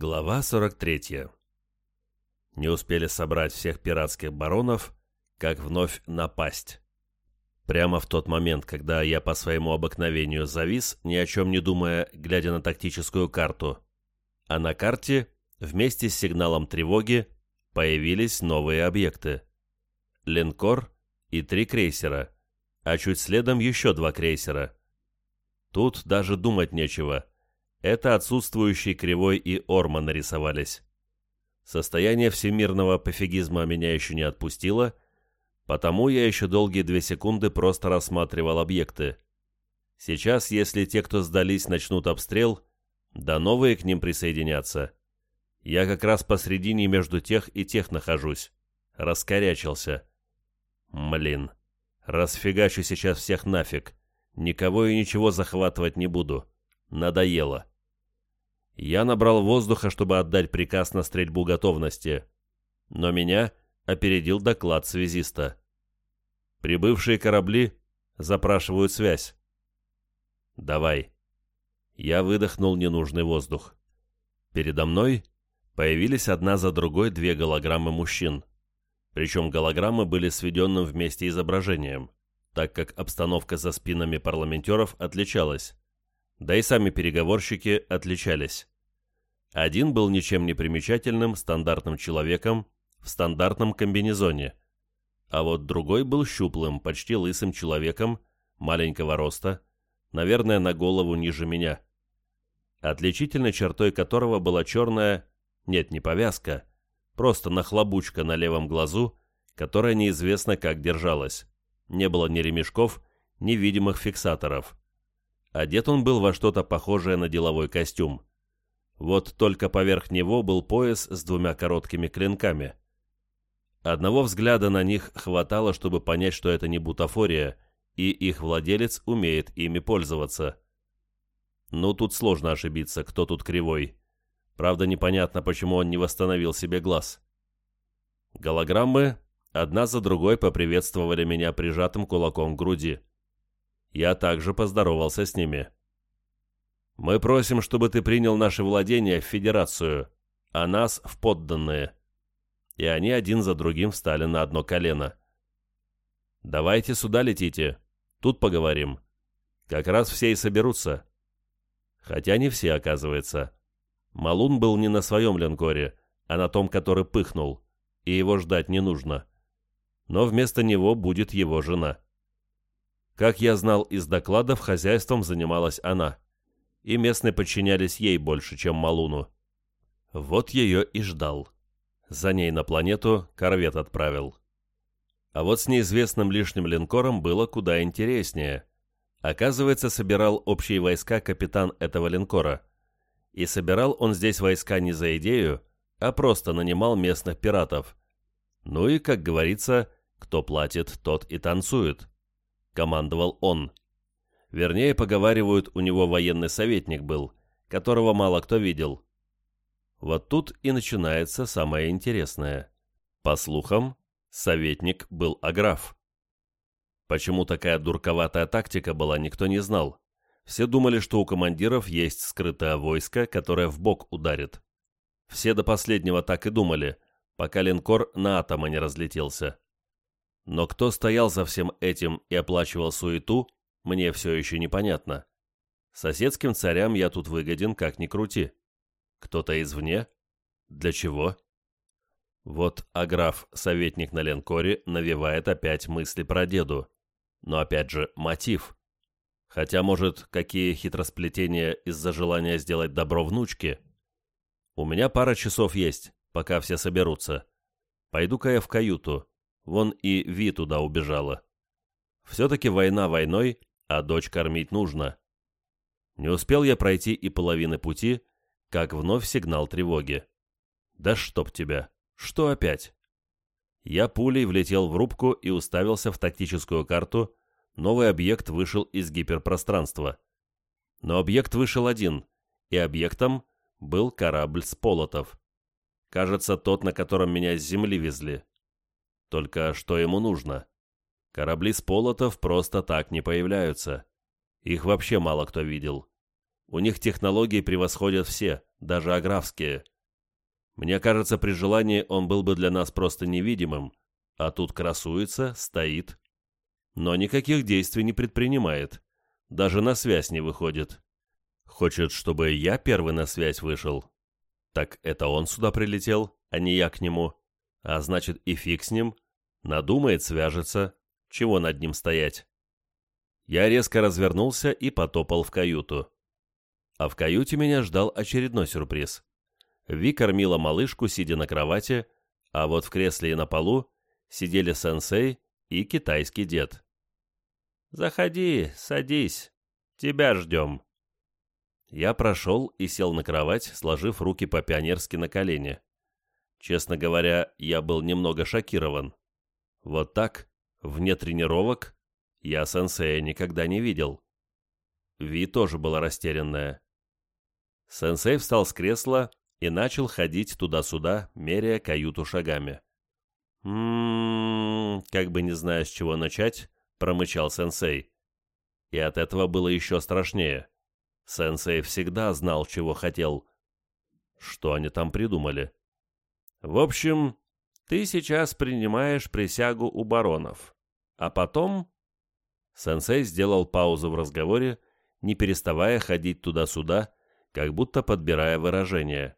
Глава 43. Не успели собрать всех пиратских баронов, как вновь напасть. Прямо в тот момент, когда я по своему обыкновению завис, ни о чем не думая, глядя на тактическую карту. А на карте, вместе с сигналом тревоги, появились новые объекты. Линкор и три крейсера, а чуть следом еще два крейсера. Тут даже думать нечего – это отсутствующий Кривой и Орма нарисовались. Состояние всемирного пофигизма меня еще не отпустило, потому я еще долгие две секунды просто рассматривал объекты. Сейчас, если те, кто сдались, начнут обстрел, да новые к ним присоединятся. Я как раз посредине между тех и тех нахожусь. Раскорячился. Млин. Расфигачу сейчас всех нафиг. Никого и ничего захватывать не буду. Надоело. Я набрал воздуха, чтобы отдать приказ на стрельбу готовности. Но меня опередил доклад связиста. Прибывшие корабли запрашивают связь. «Давай». Я выдохнул ненужный воздух. Передо мной появились одна за другой две голограммы мужчин. Причем голограммы были сведенным вместе изображением, так как обстановка за спинами парламентеров отличалась да и сами переговорщики отличались. Один был ничем не примечательным, стандартным человеком в стандартном комбинезоне, а вот другой был щуплым, почти лысым человеком, маленького роста, наверное, на голову ниже меня. Отличительной чертой которого была черная, нет, не повязка, просто нахлобучка на левом глазу, которая неизвестно как держалась. Не было ни ремешков, ни видимых фиксаторов. Одет он был во что-то похожее на деловой костюм. Вот только поверх него был пояс с двумя короткими клинками. Одного взгляда на них хватало, чтобы понять, что это не бутафория, и их владелец умеет ими пользоваться. Ну, тут сложно ошибиться, кто тут кривой. Правда, непонятно, почему он не восстановил себе глаз. Голограммы одна за другой поприветствовали меня прижатым кулаком к груди. Я также поздоровался с ними. «Мы просим, чтобы ты принял наши владения в Федерацию, а нас в подданные». И они один за другим встали на одно колено. «Давайте сюда летите, тут поговорим. Как раз все и соберутся». Хотя не все, оказывается. Малун был не на своем линкоре, а на том, который пыхнул, и его ждать не нужно. Но вместо него будет его жена. Как я знал из докладов, хозяйством занималась она. И местные подчинялись ей больше, чем Малуну. Вот ее и ждал. За ней на планету корвет отправил. А вот с неизвестным лишним линкором было куда интереснее. Оказывается, собирал общие войска капитан этого линкора. И собирал он здесь войска не за идею, а просто нанимал местных пиратов. Ну и, как говорится, кто платит, тот и танцует командовал он. Вернее, поговаривают, у него военный советник был, которого мало кто видел. Вот тут и начинается самое интересное. По слухам, советник был Аграф. Почему такая дурковатая тактика была, никто не знал. Все думали, что у командиров есть скрытое войско, которое в бок ударит. Все до последнего так и думали, пока линкор на атомы не разлетелся. Но кто стоял за всем этим и оплачивал суету, мне все еще непонятно. Соседским царям я тут выгоден, как ни крути. Кто-то извне? Для чего? Вот Аграф, советник на Ленкоре, навевает опять мысли про деду. Но опять же, мотив. Хотя, может, какие хитросплетения из-за желания сделать добро внучке? У меня пара часов есть, пока все соберутся. Пойду-ка я в каюту. Вон и Ви туда убежала. Все-таки война войной, а дочь кормить нужно. Не успел я пройти и половины пути, как вновь сигнал тревоги. Да чтоб тебя! Что опять? Я пулей влетел в рубку и уставился в тактическую карту. Новый объект вышел из гиперпространства. Но объект вышел один, и объектом был корабль с полотов. Кажется, тот, на котором меня с земли везли. Только что ему нужно? Корабли с полотов просто так не появляются. Их вообще мало кто видел. У них технологии превосходят все, даже аграфские. Мне кажется, при желании он был бы для нас просто невидимым, а тут красуется, стоит. Но никаких действий не предпринимает. Даже на связь не выходит. Хочет, чтобы я первый на связь вышел. Так это он сюда прилетел, а не я к нему. А значит и фиг с ним. Надумает, свяжется. Чего над ним стоять? Я резко развернулся и потопал в каюту. А в каюте меня ждал очередной сюрприз. Ви кормила малышку, сидя на кровати, а вот в кресле и на полу сидели сенсей и китайский дед. «Заходи, садись. Тебя ждем». Я прошел и сел на кровать, сложив руки по-пионерски на колени. Честно говоря, я был немного шокирован. Вот так, вне тренировок, я сенсея никогда не видел. Ви тоже была растерянная. Сенсей встал с кресла и начал ходить туда-сюда, меряя каюту шагами. «М-м-м», как бы не зная, с чего начать, промычал сенсей. И от этого было еще страшнее. Сенсей всегда знал, чего хотел. Что они там придумали? В общем, ты сейчас принимаешь присягу у баронов. А потом... Сенсей сделал паузу в разговоре, не переставая ходить туда-сюда, как будто подбирая выражение.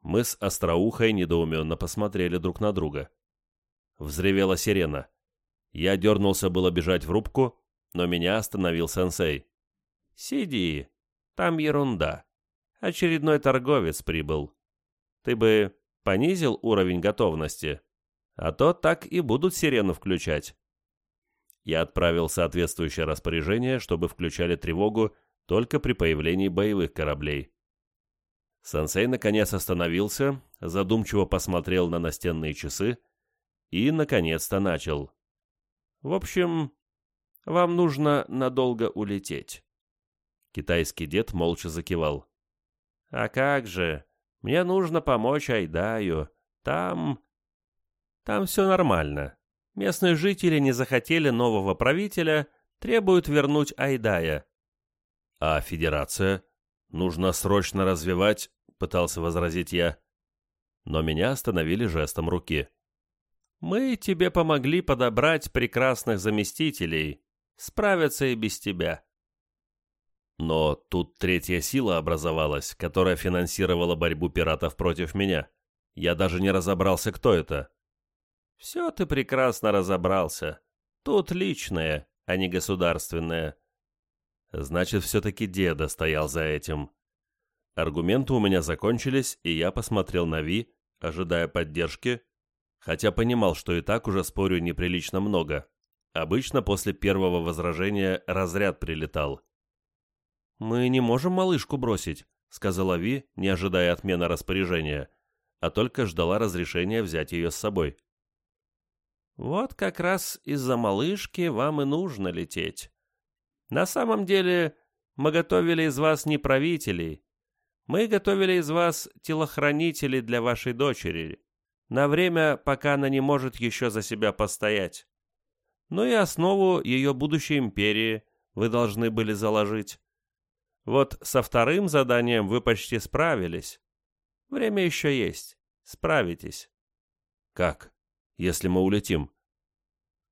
Мы с Остроухой недоуменно посмотрели друг на друга. Взревела сирена. Я дернулся было бежать в рубку, но меня остановил сенсей. «Сиди, там ерунда. Очередной торговец прибыл. Ты бы понизил уровень готовности, а то так и будут сирену включать». Я отправил соответствующее распоряжение, чтобы включали тревогу только при появлении боевых кораблей. Сенсей наконец остановился, задумчиво посмотрел на настенные часы и, наконец-то, начал. В общем, вам нужно надолго улететь. Китайский дед молча закивал. А как же? Мне нужно помочь Айдаю. Там... Там все нормально. Местные жители не захотели нового правителя, требуют вернуть Айдая. А федерация? Нужно срочно развивать, пытался возразить я. Но меня остановили жестом руки. Мы тебе помогли подобрать прекрасных заместителей. Справятся и без тебя. Но тут третья сила образовалась, которая финансировала борьбу пиратов против меня. Я даже не разобрался, кто это. Все ты прекрасно разобрался. Тут личное, а не государственное. Значит, все-таки деда стоял за этим. Аргументы у меня закончились, и я посмотрел на Ви, ожидая поддержки, хотя понимал, что и так уже спорю неприлично много. Обычно после первого возражения разряд прилетал. «Мы не можем малышку бросить», — сказала Ви, не ожидая отмены распоряжения, а только ждала разрешения взять ее с собой. «Вот как раз из-за малышки вам и нужно лететь. На самом деле мы готовили из вас не правителей, мы готовили из вас телохранителей для вашей дочери на время, пока она не может еще за себя постоять. Ну и основу ее будущей империи вы должны были заложить. Вот со вторым заданием вы почти справились. Время еще есть. Справитесь. Как? Если мы улетим?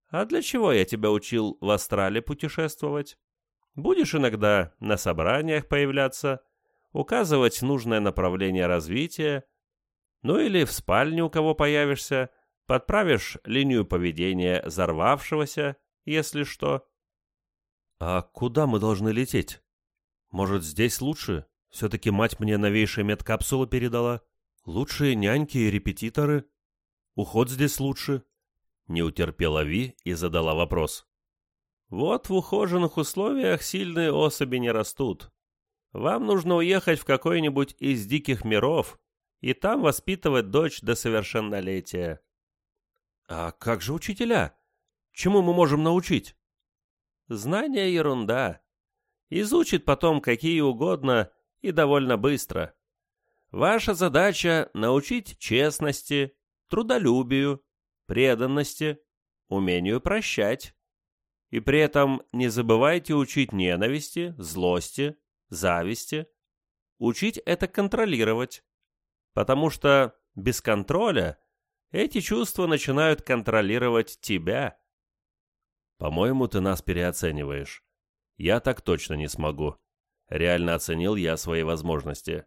А для чего я тебя учил в Астрале путешествовать? Будешь иногда на собраниях появляться, указывать нужное направление развития, ну или в спальне у кого появишься, подправишь линию поведения взорвавшегося, если что. А куда мы должны лететь? Может, здесь лучше? Все-таки мать мне новейшие медкапсулы передала. Лучшие няньки и репетиторы. Уход здесь лучше. Не утерпела Ви и задала вопрос. Вот в ухоженных условиях сильные особи не растут. Вам нужно уехать в какой-нибудь из диких миров, и там воспитывать дочь до совершеннолетия. А как же учителя? Чему мы можем научить? Знание ерунда. Изучит потом какие угодно и довольно быстро. Ваша задача — научить честности, трудолюбию, преданности, умению прощать. И при этом не забывайте учить ненависти, злости, зависти. Учить это контролировать. Потому что без контроля эти чувства начинают контролировать тебя. По-моему, ты нас переоцениваешь. Я так точно не смогу. Реально оценил я свои возможности.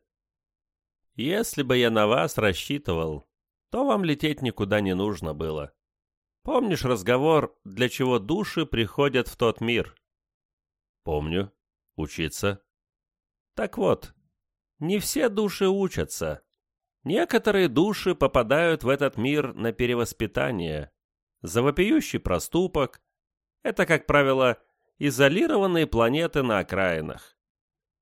Если бы я на вас рассчитывал, то вам лететь никуда не нужно было. Помнишь разговор, для чего души приходят в тот мир? Помню. Учиться. Так вот, не все души учатся. Некоторые души попадают в этот мир на перевоспитание. За вопиющий проступок. Это, как правило, изолированные планеты на окраинах.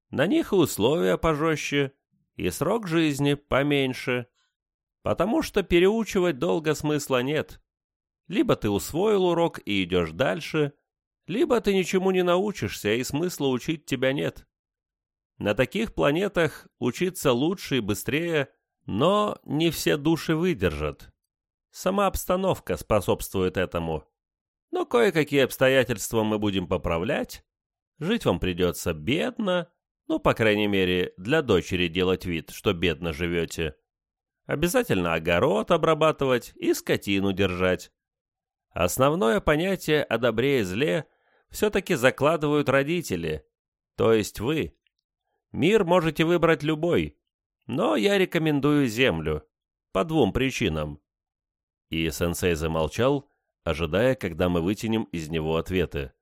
На них и условия пожестче, и срок жизни поменьше. Потому что переучивать долго смысла нет. Либо ты усвоил урок и идешь дальше, либо ты ничему не научишься, и смысла учить тебя нет. На таких планетах учиться лучше и быстрее, но не все души выдержат. Сама обстановка способствует этому. Но кое-какие обстоятельства мы будем поправлять. Жить вам придется бедно, ну, по крайней мере, для дочери делать вид, что бедно живете. Обязательно огород обрабатывать и скотину держать. Основное понятие о добре и зле все-таки закладывают родители, то есть вы. Мир можете выбрать любой, но я рекомендую Землю. По двум причинам. И сенсей замолчал, ожидая, когда мы вытянем из него ответы.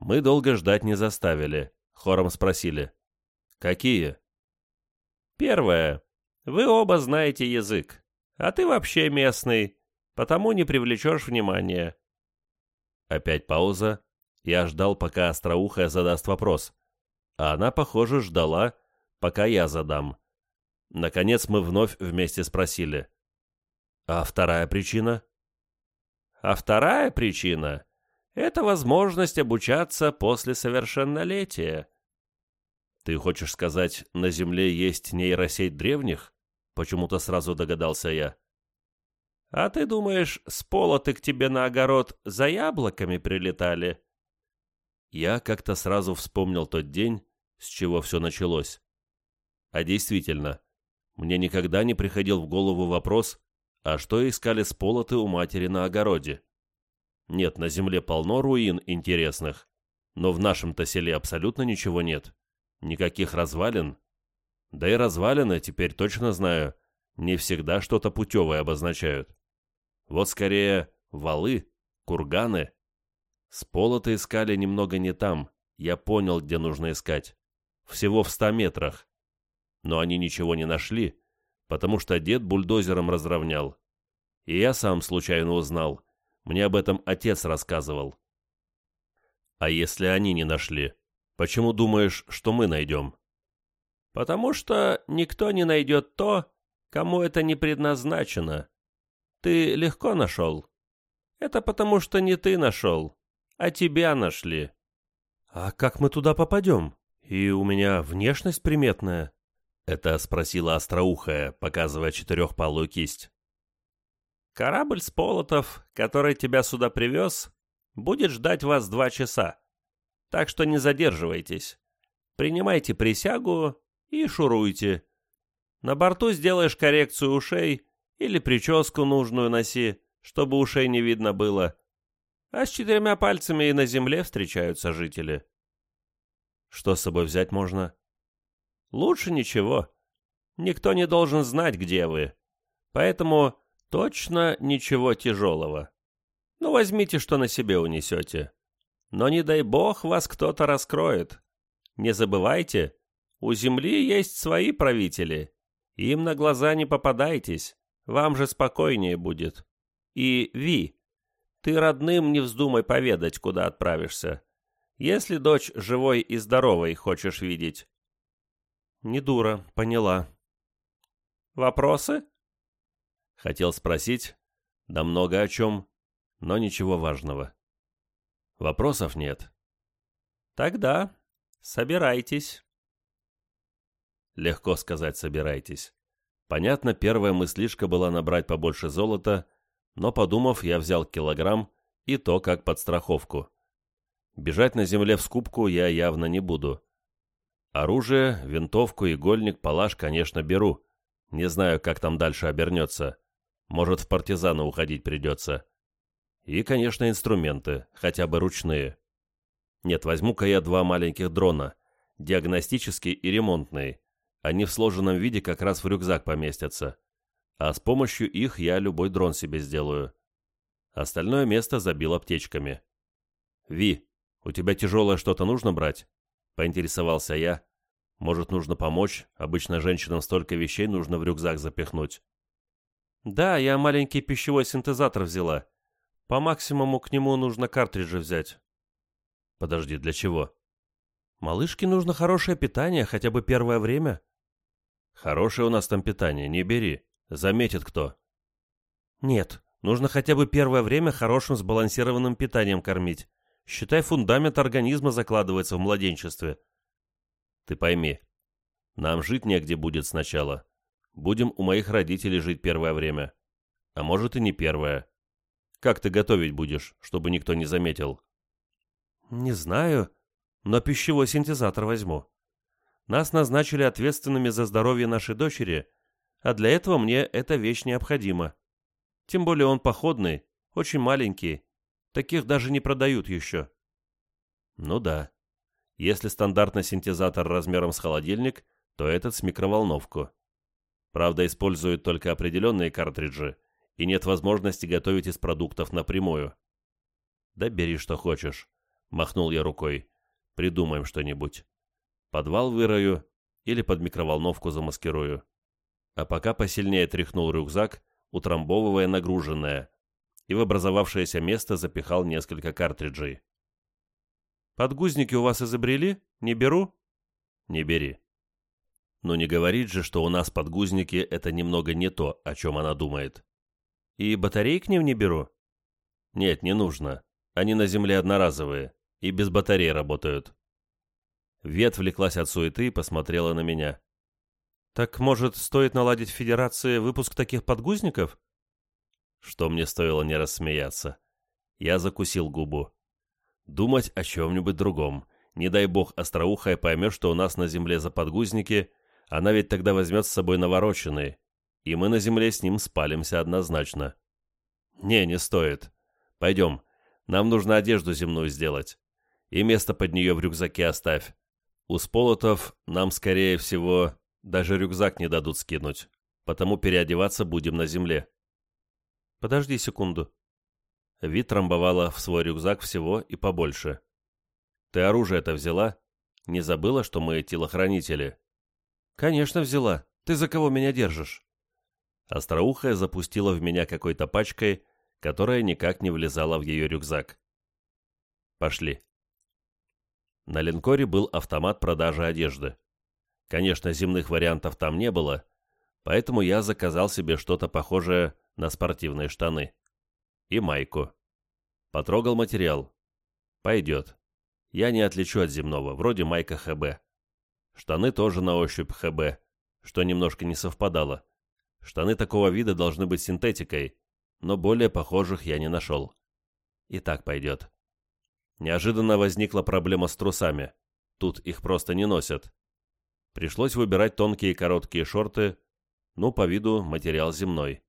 Мы долго ждать не заставили, хором спросили. «Какие?» «Первое. Вы оба знаете язык, а ты вообще местный, потому не привлечешь внимания». Опять пауза. Я ждал, пока остроухая задаст вопрос. А она, похоже, ждала, пока я задам. Наконец мы вновь вместе спросили. «А вторая причина?» А вторая причина — это возможность обучаться после совершеннолетия. Ты хочешь сказать, на Земле есть нейросеть древних? Почему-то сразу догадался я. А ты думаешь, с полоты к тебе на огород за яблоками прилетали? Я как-то сразу вспомнил тот день, с чего все началось. А действительно, мне никогда не приходил в голову вопрос, а что искали с полоты у матери на огороде? Нет, на земле полно руин интересных, но в нашем-то селе абсолютно ничего нет. Никаких развалин. Да и развалины, теперь точно знаю, не всегда что-то путевое обозначают. Вот скорее валы, курганы. С пола-то искали немного не там, я понял, где нужно искать. Всего в ста метрах. Но они ничего не нашли, потому что дед бульдозером разровнял. И я сам случайно узнал. Мне об этом отец рассказывал. А если они не нашли? Почему думаешь, что мы найдем? Потому что никто не найдет то, кому это не предназначено. Ты легко нашел. Это потому что не ты нашел, а тебя нашли. А как мы туда попадем? И у меня внешность приметная. Это спросила остроухая, показывая четырехпалую кисть. Корабль с полотов, который тебя сюда привез, будет ждать вас два часа. Так что не задерживайтесь. Принимайте присягу и шуруйте. На борту сделаешь коррекцию ушей или прическу нужную носи, чтобы ушей не видно было. А с четырьмя пальцами и на земле встречаются жители. Что с собой взять можно? Лучше ничего. Никто не должен знать, где вы. Поэтому точно ничего тяжелого. Ну, возьмите, что на себе унесете. Но не дай бог вас кто-то раскроет. Не забывайте, у земли есть свои правители. Им на глаза не попадайтесь, вам же спокойнее будет. И, Ви, ты родным не вздумай поведать, куда отправишься. Если дочь живой и здоровой хочешь видеть. Не дура, поняла. Вопросы? Хотел спросить, да много о чем, но ничего важного. Вопросов нет. Тогда собирайтесь. Легко сказать «собирайтесь». Понятно, первая мыслишка была набрать побольше золота, но, подумав, я взял килограмм и то как подстраховку. Бежать на земле в скупку я явно не буду. Оружие, винтовку, игольник, палаш, конечно, беру. Не знаю, как там дальше обернется. Может, в партизаны уходить придется. И, конечно, инструменты, хотя бы ручные. Нет, возьму-ка я два маленьких дрона, диагностический и ремонтный. Они в сложенном виде как раз в рюкзак поместятся. А с помощью их я любой дрон себе сделаю. Остальное место забил аптечками. «Ви, у тебя тяжелое что-то нужно брать?» Поинтересовался я. «Может, нужно помочь? Обычно женщинам столько вещей нужно в рюкзак запихнуть». «Да, я маленький пищевой синтезатор взяла. По максимуму к нему нужно картриджи взять». «Подожди, для чего?» «Малышке нужно хорошее питание, хотя бы первое время». «Хорошее у нас там питание, не бери. Заметит кто». «Нет, нужно хотя бы первое время хорошим сбалансированным питанием кормить. Считай, фундамент организма закладывается в младенчестве». «Ты пойми, нам жить негде будет сначала. Будем у моих родителей жить первое время. А может и не первое. Как ты готовить будешь, чтобы никто не заметил?» «Не знаю, но пищевой синтезатор возьму. Нас назначили ответственными за здоровье нашей дочери, а для этого мне эта вещь необходима. Тем более он походный, очень маленький. Таких даже не продают еще». «Ну да. Если стандартный синтезатор размером с холодильник, то этот с микроволновку. Правда, используют только определенные картриджи, и нет возможности готовить из продуктов напрямую. Да бери что хочешь, махнул я рукой. Придумаем что-нибудь. Подвал вырою или под микроволновку замаскирую. А пока посильнее тряхнул рюкзак, утрамбовывая нагруженное, и в образовавшееся место запихал несколько картриджей. «Подгузники у вас изобрели? Не беру?» «Не бери. Но не говорит же, что у нас подгузники — это немного не то, о чем она думает. И батареи к ним не беру? Нет, не нужно. Они на земле одноразовые и без батарей работают. Вет влеклась от суеты и посмотрела на меня. «Так, может, стоит наладить в Федерации выпуск таких подгузников?» Что мне стоило не рассмеяться. Я закусил губу. Думать о чем-нибудь другом. Не дай бог остроухая поймет, что у нас на земле за подгузники она ведь тогда возьмет с собой навороченный, и мы на земле с ним спалимся однозначно. Не, не стоит. Пойдем, нам нужно одежду земную сделать. И место под нее в рюкзаке оставь. У сполотов нам, скорее всего, даже рюкзак не дадут скинуть, потому переодеваться будем на земле. Подожди секунду. Вид трамбовала в свой рюкзак всего и побольше. Ты оружие-то взяла? Не забыла, что мы телохранители? «Конечно взяла. Ты за кого меня держишь?» Остроухая запустила в меня какой-то пачкой, которая никак не влезала в ее рюкзак. «Пошли». На линкоре был автомат продажи одежды. Конечно, земных вариантов там не было, поэтому я заказал себе что-то похожее на спортивные штаны. И майку. Потрогал материал. Пойдет. Я не отличу от земного, вроде майка ХБ. Штаны тоже на ощупь ХБ, что немножко не совпадало. Штаны такого вида должны быть синтетикой, но более похожих я не нашел. И так пойдет. Неожиданно возникла проблема с трусами. Тут их просто не носят. Пришлось выбирать тонкие короткие шорты, ну, по виду материал земной.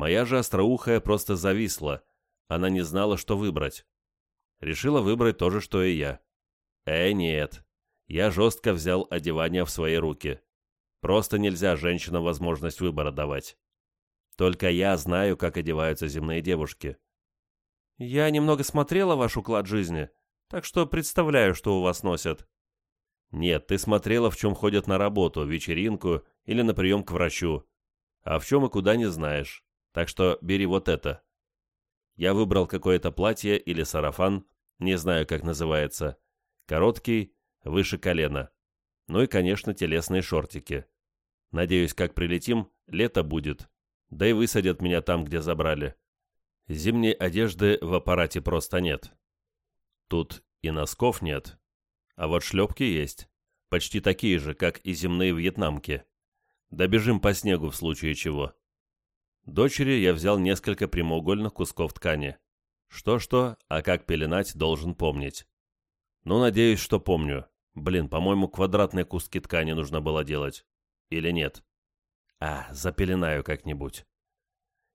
Моя же остроухая просто зависла, она не знала, что выбрать. Решила выбрать то же, что и я. Э, нет я жестко взял одевание в свои руки. Просто нельзя женщинам возможность выбора давать. Только я знаю, как одеваются земные девушки. Я немного смотрела ваш уклад жизни, так что представляю, что у вас носят. Нет, ты смотрела, в чем ходят на работу, вечеринку или на прием к врачу. А в чем и куда не знаешь. Так что бери вот это. Я выбрал какое-то платье или сарафан, не знаю, как называется. Короткий, выше колена. Ну и, конечно, телесные шортики. Надеюсь, как прилетим, лето будет. Да и высадят меня там, где забрали. Зимней одежды в аппарате просто нет. Тут и носков нет. А вот шлепки есть. Почти такие же, как и земные вьетнамки. Добежим по снегу в случае чего. Дочери я взял несколько прямоугольных кусков ткани. Что-что, а как пеленать, должен помнить. Ну, надеюсь, что помню. Блин, по-моему, квадратные куски ткани нужно было делать. Или нет? А, запеленаю как-нибудь.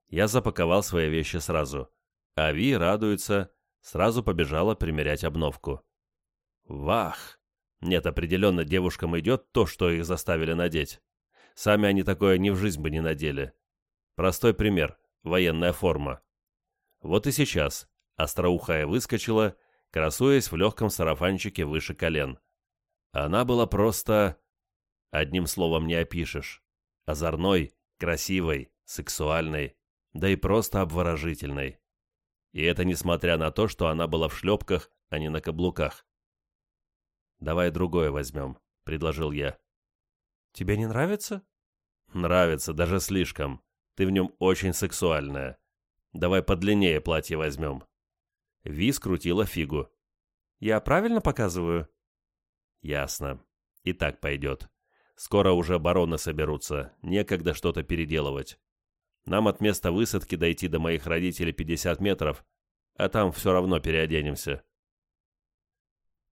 Я запаковал свои вещи сразу. А Ви радуется, сразу побежала примерять обновку. Вах! Нет, определенно девушкам идет то, что их заставили надеть. Сами они такое ни в жизнь бы не надели. Простой пример – военная форма. Вот и сейчас остроухая выскочила, красуясь в легком сарафанчике выше колен. Она была просто... Одним словом не опишешь. Озорной, красивой, сексуальной, да и просто обворожительной. И это несмотря на то, что она была в шлепках, а не на каблуках. «Давай другое возьмем», — предложил я. «Тебе не нравится?» «Нравится, даже слишком. Ты в нем очень сексуальная. Давай подлиннее платье возьмем». Ви скрутила фигу. «Я правильно показываю?» «Ясно. И так пойдет. Скоро уже бароны соберутся, некогда что-то переделывать. Нам от места высадки дойти до моих родителей 50 метров, а там все равно переоденемся».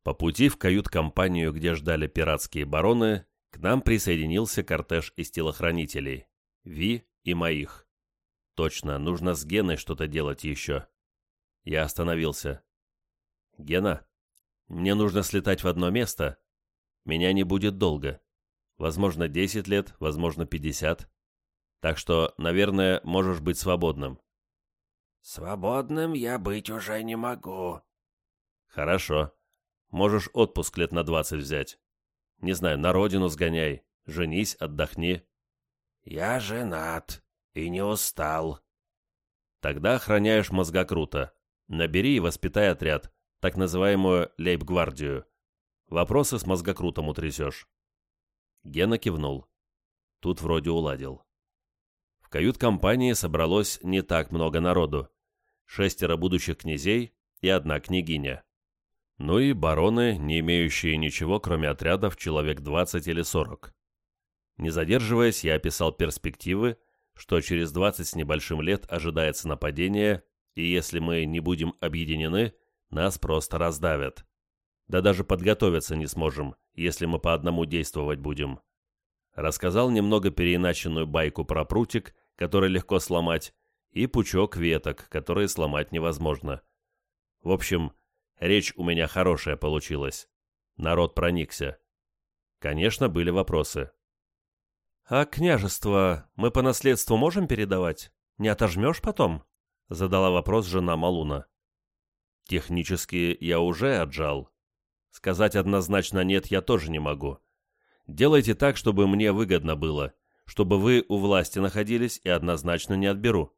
По пути в кают-компанию, где ждали пиратские бароны, к нам присоединился кортеж из телохранителей. Ви и моих. Точно, нужно с Геной что-то делать еще. Я остановился. «Гена, мне нужно слетать в одно место. Меня не будет долго. Возможно, 10 лет, возможно, 50. Так что, наверное, можешь быть свободным». «Свободным я быть уже не могу». «Хорошо. Можешь отпуск лет на двадцать взять. Не знаю, на родину сгоняй, женись, отдохни. Я женат и не устал. Тогда охраняешь мозгокрута. Набери и воспитай отряд, так называемую лейб-гвардию. Вопросы с мозгокрутом утрясешь. Гена кивнул. Тут вроде уладил. В кают-компании собралось не так много народу. Шестеро будущих князей и одна княгиня. Ну и бароны, не имеющие ничего, кроме отрядов, человек 20 или 40. Не задерживаясь, я описал перспективы, что через 20 с небольшим лет ожидается нападение, и если мы не будем объединены, нас просто раздавят. Да даже подготовиться не сможем, если мы по одному действовать будем. Рассказал немного переиначенную байку про прутик, который легко сломать, и пучок веток, которые сломать невозможно. В общем, Речь у меня хорошая получилась. Народ проникся. Конечно, были вопросы. «А княжество мы по наследству можем передавать? Не отожмешь потом?» Задала вопрос жена Малуна. «Технически я уже отжал. Сказать однозначно нет я тоже не могу. Делайте так, чтобы мне выгодно было, чтобы вы у власти находились и однозначно не отберу.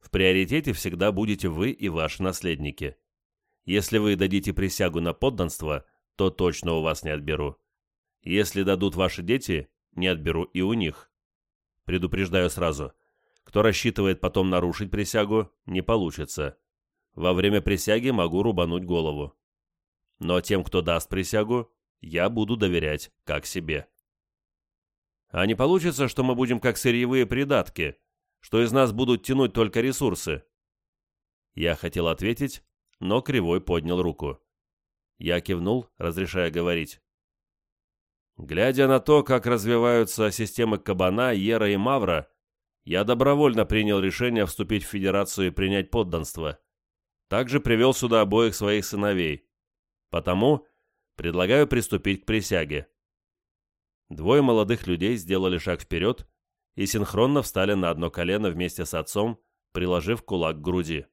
В приоритете всегда будете вы и ваши наследники. Если вы дадите присягу на подданство, то точно у вас не отберу. Если дадут ваши дети, не отберу и у них. Предупреждаю сразу. Кто рассчитывает потом нарушить присягу, не получится. Во время присяги могу рубануть голову. Но тем, кто даст присягу, я буду доверять как себе. А не получится, что мы будем как сырьевые придатки, что из нас будут тянуть только ресурсы. Я хотел ответить, но Кривой поднял руку. Я кивнул, разрешая говорить. Глядя на то, как развиваются системы Кабана, Ера и Мавра, я добровольно принял решение вступить в Федерацию и принять подданство. Также привел сюда обоих своих сыновей. Потому предлагаю приступить к присяге. Двое молодых людей сделали шаг вперед и синхронно встали на одно колено вместе с отцом, приложив кулак к груди.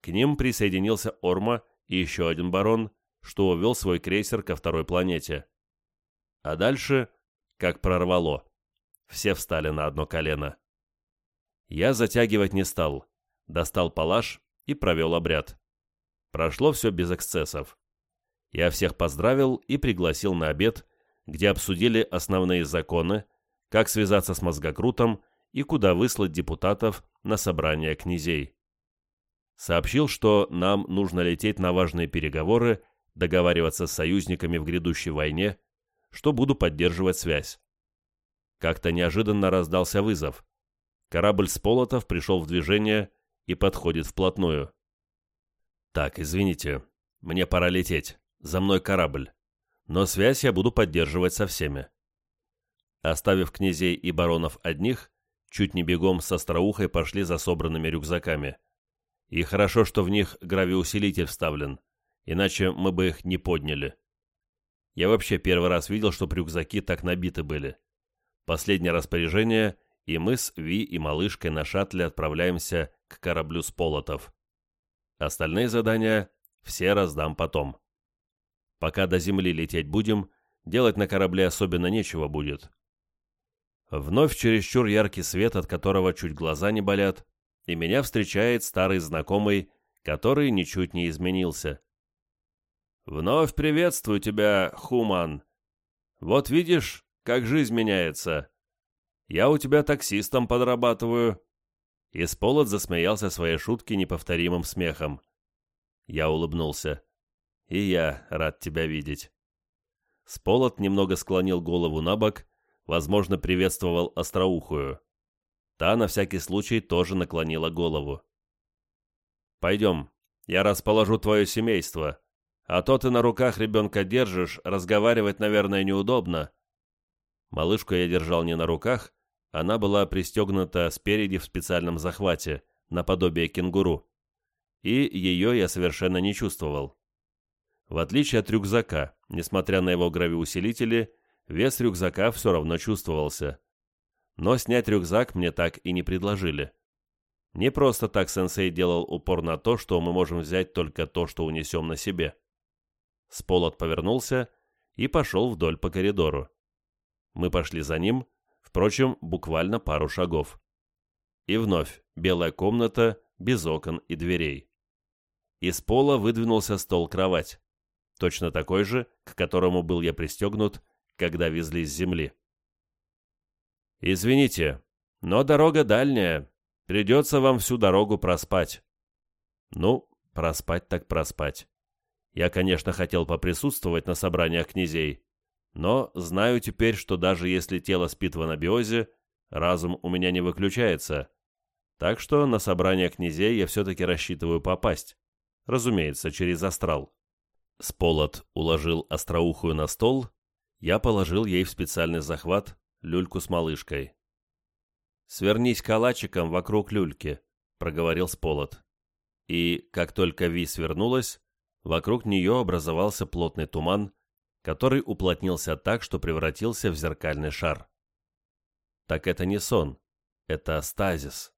К ним присоединился Орма и еще один барон, что увел свой крейсер ко второй планете. А дальше, как прорвало, все встали на одно колено. Я затягивать не стал, достал палаш и провел обряд. Прошло все без эксцессов. Я всех поздравил и пригласил на обед, где обсудили основные законы, как связаться с мозгокрутом и куда выслать депутатов на собрание князей сообщил, что нам нужно лететь на важные переговоры, договариваться с союзниками в грядущей войне, что буду поддерживать связь. Как-то неожиданно раздался вызов. Корабль с Полотов пришел в движение и подходит вплотную. «Так, извините, мне пора лететь. За мной корабль. Но связь я буду поддерживать со всеми. Оставив князей и баронов одних, чуть не бегом со остроухой пошли за собранными рюкзаками. И хорошо, что в них гравиусилитель вставлен, иначе мы бы их не подняли. Я вообще первый раз видел, что рюкзаки так набиты были. Последнее распоряжение, и мы с Ви и малышкой на шаттле отправляемся к кораблю с полотов. Остальные задания все раздам потом. Пока до земли лететь будем, делать на корабле особенно нечего будет. Вновь чересчур яркий свет, от которого чуть глаза не болят, и меня встречает старый знакомый, который ничуть не изменился. «Вновь приветствую тебя, Хуман. Вот видишь, как жизнь меняется. Я у тебя таксистом подрабатываю». Исполот засмеялся своей шутки неповторимым смехом. Я улыбнулся. «И я рад тебя видеть». Сполот немного склонил голову на бок, возможно, приветствовал остроухую. Та на всякий случай тоже наклонила голову. «Пойдем, я расположу твое семейство. А то ты на руках ребенка держишь, разговаривать, наверное, неудобно». Малышку я держал не на руках, она была пристегнута спереди в специальном захвате, наподобие кенгуру. И ее я совершенно не чувствовал. В отличие от рюкзака, несмотря на его гравиусилители, Вес рюкзака все равно чувствовался. Но снять рюкзак мне так и не предложили. Не просто так сенсей делал упор на то, что мы можем взять только то, что унесем на себе. Сполот повернулся и пошел вдоль по коридору. Мы пошли за ним, впрочем, буквально пару шагов. И вновь белая комната, без окон и дверей. Из пола выдвинулся стол-кровать, точно такой же, к которому был я пристегнут когда везли с земли. «Извините, но дорога дальняя. Придется вам всю дорогу проспать». «Ну, проспать так проспать. Я, конечно, хотел поприсутствовать на собраниях князей, но знаю теперь, что даже если тело спит в анабиозе, разум у меня не выключается. Так что на собрание князей я все-таки рассчитываю попасть. Разумеется, через астрал». Сполот уложил остроухую на стол я положил ей в специальный захват люльку с малышкой. «Свернись калачиком вокруг люльки», — проговорил Сполот. И, как только Ви свернулась, вокруг нее образовался плотный туман, который уплотнился так, что превратился в зеркальный шар. Так это не сон, это стазис,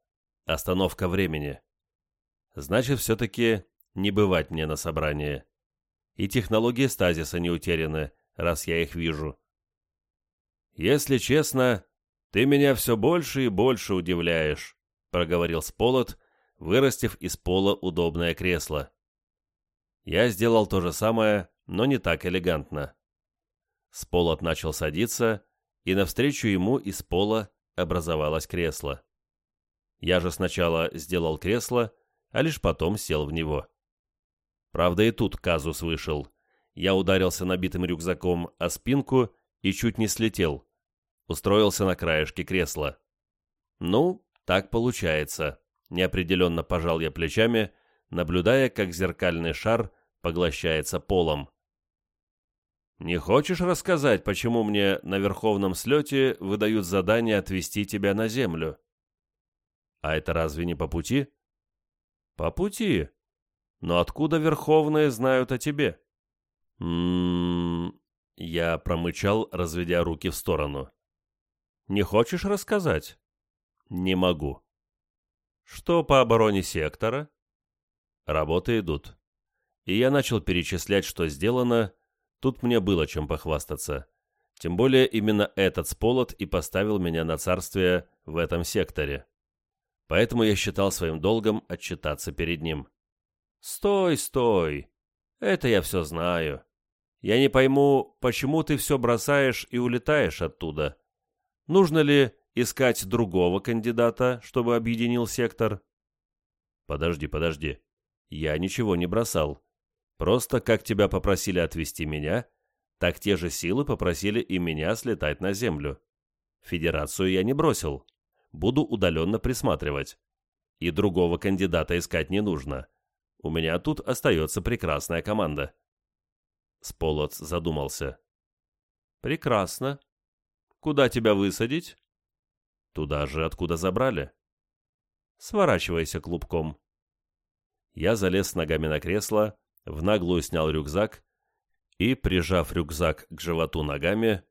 остановка времени. Значит, все-таки не бывать мне на собрании. И технологии стазиса не утеряны, раз я их вижу. «Если честно, ты меня все больше и больше удивляешь», — проговорил Сполот, вырастив из пола удобное кресло. Я сделал то же самое, но не так элегантно. Сполот начал садиться, и навстречу ему из пола образовалось кресло. Я же сначала сделал кресло, а лишь потом сел в него. Правда, и тут казус вышел — я ударился набитым рюкзаком о спинку и чуть не слетел. Устроился на краешке кресла. «Ну, так получается», — неопределенно пожал я плечами, наблюдая, как зеркальный шар поглощается полом. «Не хочешь рассказать, почему мне на Верховном слете выдают задание отвезти тебя на Землю?» «А это разве не по пути?» «По пути. Но откуда Верховные знают о тебе?» «М-м-м...» Я промычал, разведя руки в сторону. «Не хочешь рассказать?» «Не могу». «Что по обороне сектора?» Работы идут. И я начал перечислять, что сделано. Тут мне было чем похвастаться. Тем более именно этот сполот и поставил меня на царствие в этом секторе. Поэтому я считал своим долгом отчитаться перед ним. «Стой, стой! Это я все знаю. Я не пойму, почему ты все бросаешь и улетаешь оттуда. Нужно ли искать другого кандидата, чтобы объединил сектор? Подожди, подожди. Я ничего не бросал. Просто как тебя попросили отвезти меня, так те же силы попросили и меня слетать на землю. Федерацию я не бросил. Буду удаленно присматривать. И другого кандидата искать не нужно. У меня тут остается прекрасная команда. Сполоц задумался. Прекрасно. Куда тебя высадить? Туда же, откуда забрали. Сворачивайся клубком. Я залез ногами на кресло, в наглую снял рюкзак и, прижав рюкзак к животу ногами,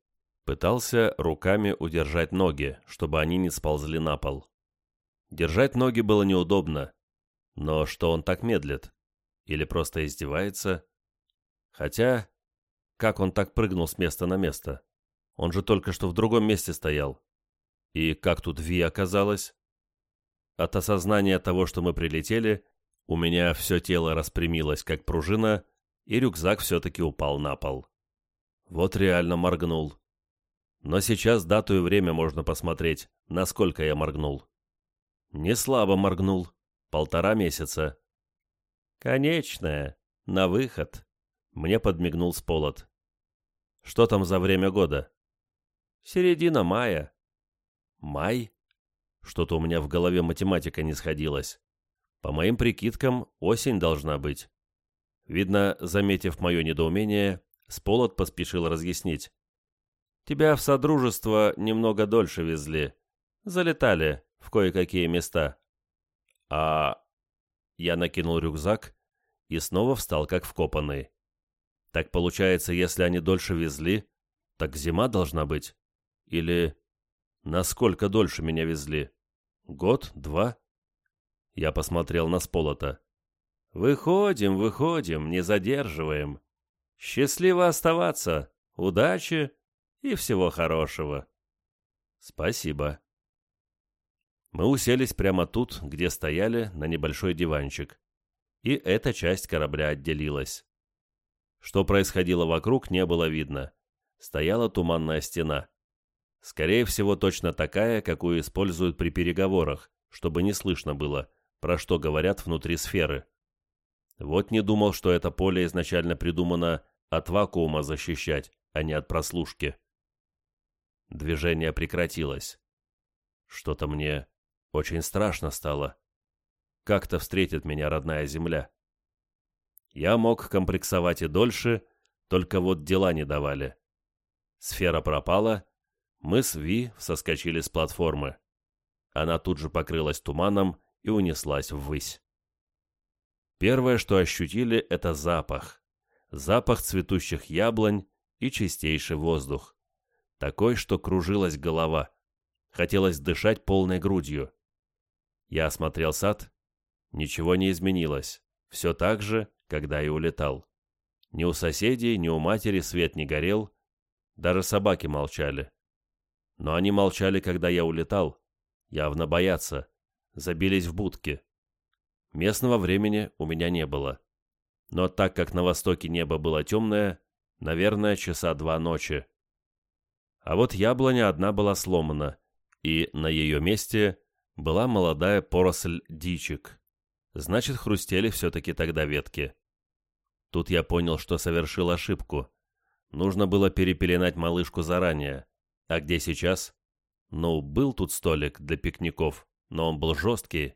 пытался руками удержать ноги, чтобы они не сползли на пол. Держать ноги было неудобно, но что он так медлит? Или просто издевается? Хотя, как он так прыгнул с места на место? Он же только что в другом месте стоял. И как тут Ви оказалось? От осознания того, что мы прилетели, у меня все тело распрямилось, как пружина, и рюкзак все-таки упал на пол. Вот реально моргнул. Но сейчас дату и время можно посмотреть, насколько я моргнул. Не слабо моргнул. Полтора месяца. Конечная. На выход. Мне подмигнул Сполот. Что там за время года? Середина мая. Май? Что-то у меня в голове математика не сходилась. По моим прикидкам, осень должна быть. Видно, заметив мое недоумение, Сполот поспешил разъяснить. Тебя в Содружество немного дольше везли. Залетали в кое-какие места. А... Я накинул рюкзак и снова встал как вкопанный. Так получается, если они дольше везли, так зима должна быть? Или насколько дольше меня везли? Год? Два? Я посмотрел на Сполота. «Выходим, выходим, не задерживаем. Счастливо оставаться, удачи и всего хорошего». «Спасибо». Мы уселись прямо тут, где стояли, на небольшой диванчик. И эта часть корабля отделилась. Что происходило вокруг, не было видно. Стояла туманная стена. Скорее всего, точно такая, какую используют при переговорах, чтобы не слышно было, про что говорят внутри сферы. Вот не думал, что это поле изначально придумано от вакуума защищать, а не от прослушки. Движение прекратилось. Что-то мне очень страшно стало. Как-то встретит меня родная земля. Я мог комплексовать и дольше, только вот дела не давали. Сфера пропала, мы с Ви соскочили с платформы. Она тут же покрылась туманом и унеслась ввысь. Первое, что ощутили, это запах. Запах цветущих яблонь и чистейший воздух. Такой, что кружилась голова. Хотелось дышать полной грудью. Я осмотрел сад. Ничего не изменилось. Все так же, когда и улетал. Ни у соседей, ни у матери свет не горел. Даже собаки молчали. Но они молчали, когда я улетал. Явно боятся. Забились в будки. Местного времени у меня не было. Но так как на востоке небо было темное, наверное, часа два ночи. А вот яблоня одна была сломана, и на ее месте была молодая поросль дичек. Значит, хрустели все-таки тогда ветки. Тут я понял, что совершил ошибку. Нужно было перепеленать малышку заранее. А где сейчас? Ну, был тут столик для пикников, но он был жесткий.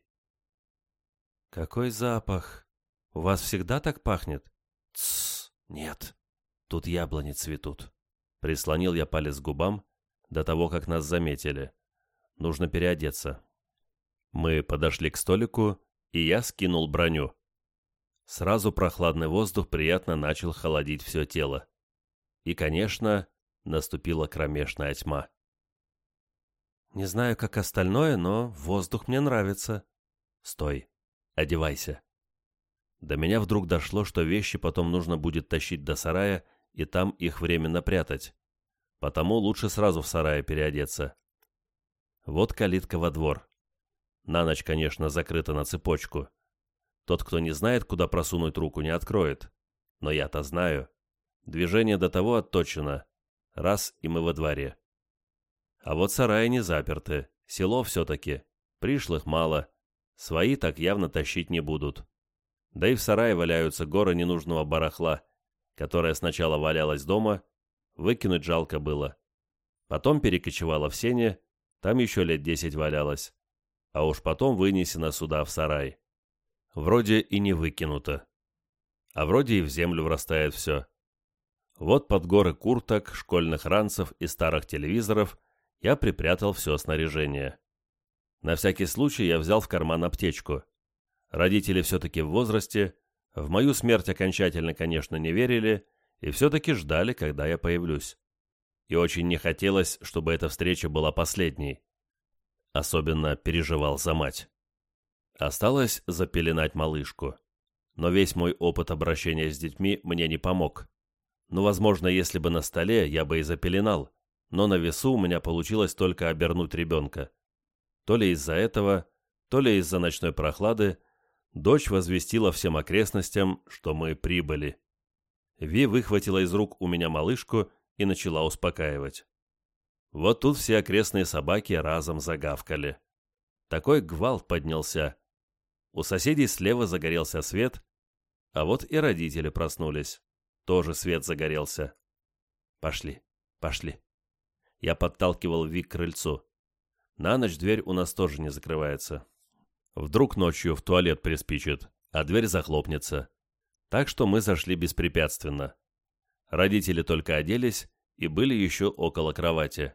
«Какой запах! У вас всегда так пахнет?» «Тссс, нет. Тут яблони цветут». Прислонил я палец к губам до того, как нас заметили. Нужно переодеться. Мы подошли к столику, и я скинул броню. Сразу прохладный воздух приятно начал холодить все тело. И, конечно, наступила кромешная тьма. Не знаю, как остальное, но воздух мне нравится. Стой, одевайся. До меня вдруг дошло, что вещи потом нужно будет тащить до сарая и там их временно прятать. Потому лучше сразу в сарае переодеться. Вот калитка во двор. На ночь, конечно, закрыта на цепочку. Тот, кто не знает, куда просунуть руку, не откроет. Но я-то знаю. Движение до того отточено. Раз, и мы во дворе. А вот сараи не заперты. Село все-таки. Пришлых мало. Свои так явно тащить не будут. Да и в сарае валяются горы ненужного барахла, которое сначала валялось дома, выкинуть жалко было. Потом перекочевало в сене, там еще лет десять валялось а уж потом вынесено сюда в сарай. Вроде и не выкинуто. А вроде и в землю врастает все. Вот под горы курток, школьных ранцев и старых телевизоров я припрятал все снаряжение. На всякий случай я взял в карман аптечку. Родители все-таки в возрасте, в мою смерть окончательно, конечно, не верили, и все-таки ждали, когда я появлюсь. И очень не хотелось, чтобы эта встреча была последней. Особенно переживал за мать. Осталось запеленать малышку. Но весь мой опыт обращения с детьми мне не помог. Ну, возможно, если бы на столе, я бы и запеленал, но на весу у меня получилось только обернуть ребенка. То ли из-за этого, то ли из-за ночной прохлады, дочь возвестила всем окрестностям, что мы прибыли. Ви выхватила из рук у меня малышку и начала успокаивать. Вот тут все окрестные собаки разом загавкали. Такой гвалт поднялся. У соседей слева загорелся свет, а вот и родители проснулись. Тоже свет загорелся. Пошли, пошли. Я подталкивал Ви к крыльцу. На ночь дверь у нас тоже не закрывается. Вдруг ночью в туалет приспичит, а дверь захлопнется. Так что мы зашли беспрепятственно. Родители только оделись и были еще около кровати.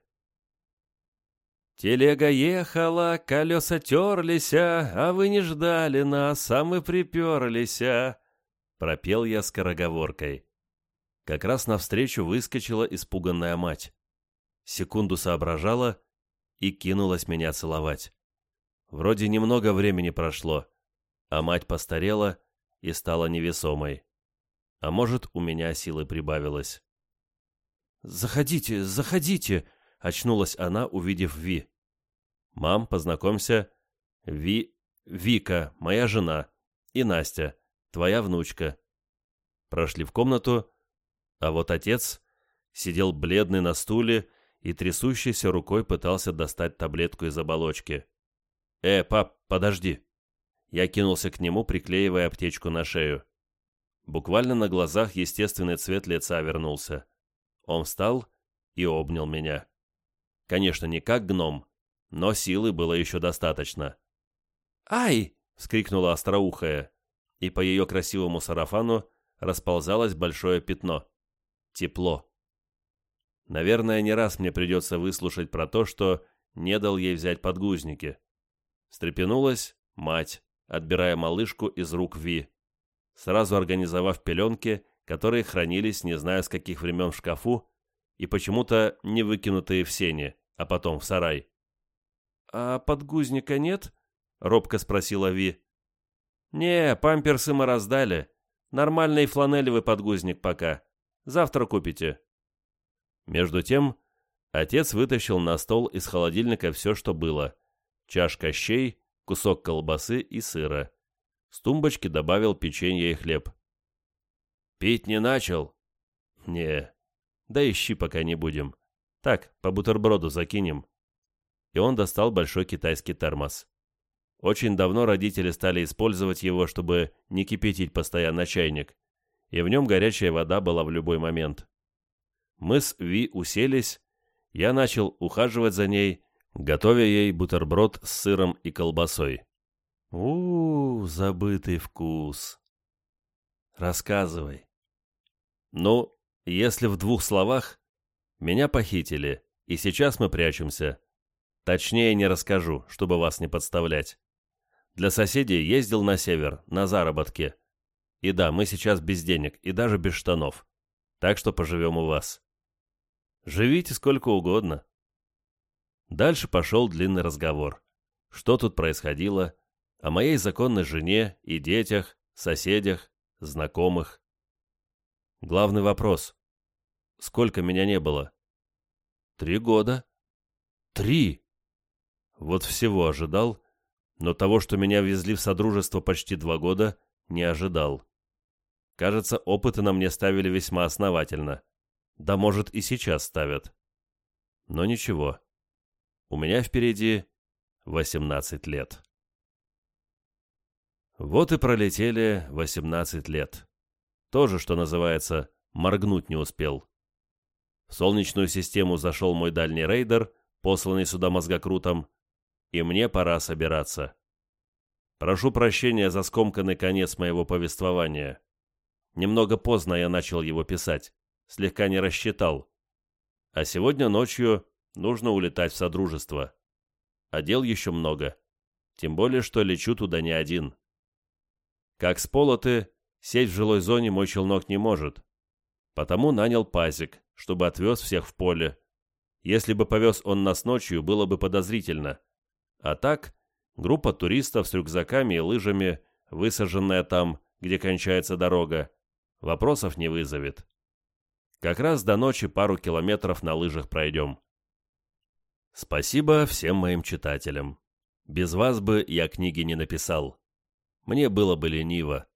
«Телега ехала, колеса терлись, а вы не ждали нас, а мы приперлись», — пропел я скороговоркой. Как раз навстречу выскочила испуганная мать. Секунду соображала и кинулась меня целовать. Вроде немного времени прошло, а мать постарела и стала невесомой. А может, у меня силы прибавилось. «Заходите, заходите!» — очнулась она, увидев Ви. «Мам, познакомься. Ви... Вика, моя жена. И Настя, твоя внучка». Прошли в комнату, а вот отец сидел бледный на стуле и трясущейся рукой пытался достать таблетку из оболочки. «Э, пап, подожди!» Я кинулся к нему, приклеивая аптечку на шею. Буквально на глазах естественный цвет лица вернулся. Он встал и обнял меня. Конечно, не как гном, но силы было еще достаточно. «Ай!» — вскрикнула остроухая, и по ее красивому сарафану расползалось большое пятно. Тепло. Наверное, не раз мне придется выслушать про то, что не дал ей взять подгузники. Встрепенулась мать, отбирая малышку из рук Ви, сразу организовав пеленки, которые хранились не знаю с каких времен в шкафу и почему-то не выкинутые в сене, а потом в сарай. «А подгузника нет?» — робко спросила Ви. «Не, памперсы мы раздали. Нормальный фланелевый подгузник пока. Завтра купите». Между тем, отец вытащил на стол из холодильника все, что было. Чашка щей, кусок колбасы и сыра. С тумбочки добавил печенье и хлеб. «Пить не начал?» «Не. Да ищи пока не будем. Так, по бутерброду закинем». И он достал большой китайский термос. Очень давно родители стали использовать его, чтобы не кипятить постоянно чайник, и в нем горячая вода была в любой момент. Мы с Ви уселись, я начал ухаживать за ней, готовя ей бутерброд с сыром и колбасой. у, -у забытый вкус. Рассказывай. Ну, если в двух словах, меня похитили, и сейчас мы прячемся. Точнее не расскажу, чтобы вас не подставлять. Для соседей ездил на север, на заработки. И да, мы сейчас без денег и даже без штанов. Так что поживем у вас. Живите сколько угодно. Дальше пошел длинный разговор. Что тут происходило? О моей законной жене и детях, соседях, знакомых. Главный вопрос. Сколько меня не было? Три года. Три! Вот всего ожидал, но того, что меня везли в Содружество почти два года, не ожидал. Кажется, опыты на мне ставили весьма основательно. Да, может, и сейчас ставят. Но ничего. У меня впереди 18 лет. Вот и пролетели 18 лет. Тоже, что называется, моргнуть не успел. В Солнечную систему зашел мой дальний рейдер, посланный сюда мозгокрутом, и мне пора собираться. Прошу прощения за скомканный конец моего повествования. Немного поздно я начал его писать. Слегка не рассчитал. А сегодня ночью нужно улетать в Содружество. А дел еще много. Тем более, что лечу туда не один. Как с полоты, сеть в жилой зоне мой челнок не может. Потому нанял пазик, чтобы отвез всех в поле. Если бы повез он нас ночью, было бы подозрительно. А так, группа туристов с рюкзаками и лыжами, высаженная там, где кончается дорога, вопросов не вызовет. Как раз до ночи пару километров на лыжах пройдем. Спасибо всем моим читателям. Без вас бы я книги не написал. Мне было бы лениво.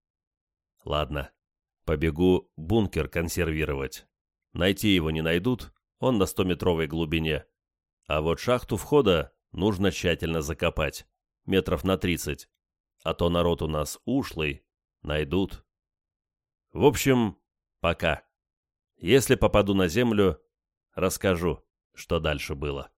Ладно, побегу бункер консервировать. Найти его не найдут, он на стометровой глубине. А вот шахту входа нужно тщательно закопать, метров на тридцать. А то народ у нас ушлый, найдут. В общем, пока. Если попаду на землю, расскажу, что дальше было.